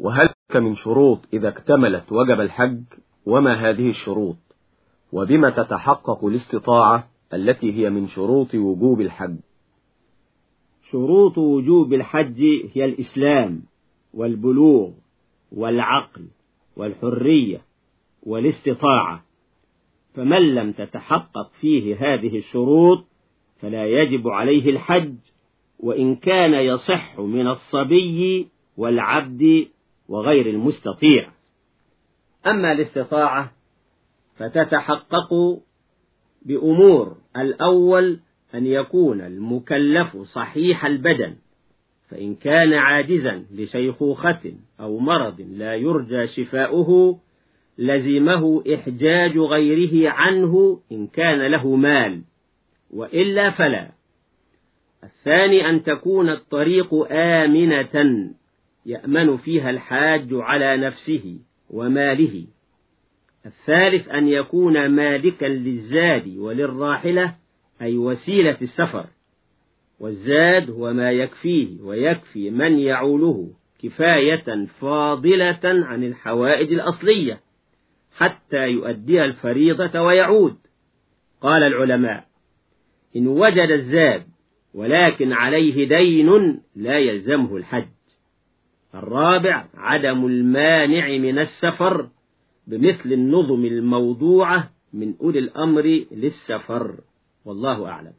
وهل من شروط إذا اكتملت وجب الحج؟ وما هذه الشروط؟ وبما تتحقق الاستطاعة التي هي من شروط وجوب الحج؟ شروط وجوب الحج هي الإسلام والبلوغ والعقل والحرية والاستطاعة. فمن لم تتحقق فيه هذه الشروط فلا يجب عليه الحج وإن كان يصح من الصبي والعبد وغير المستطيع. أما الاستطاعة فتتحقق بأمور. الأول أن يكون المكلف صحيح البدن. فإن كان عاجزا لشيخوخة أو مرض لا يرجى شفاؤه لزمه إحجاج غيره عنه إن كان له مال. وإلا فلا. الثاني أن تكون الطريق آمنة. يأمن فيها الحاج على نفسه وماله. الثالث أن يكون مالكا للزاد وللراحلة أي وسيلة السفر. والزاد هو ما يكفيه ويكفي من يعوله كفاية فاضلة عن الحوائج الأصلية حتى يؤديها الفريضة ويعود. قال العلماء إن وجد الزاد ولكن عليه دين لا يلزمه الحج. الرابع عدم المانع من السفر بمثل النظم الموضوعة من أولي الأمر للسفر. والله أعلم.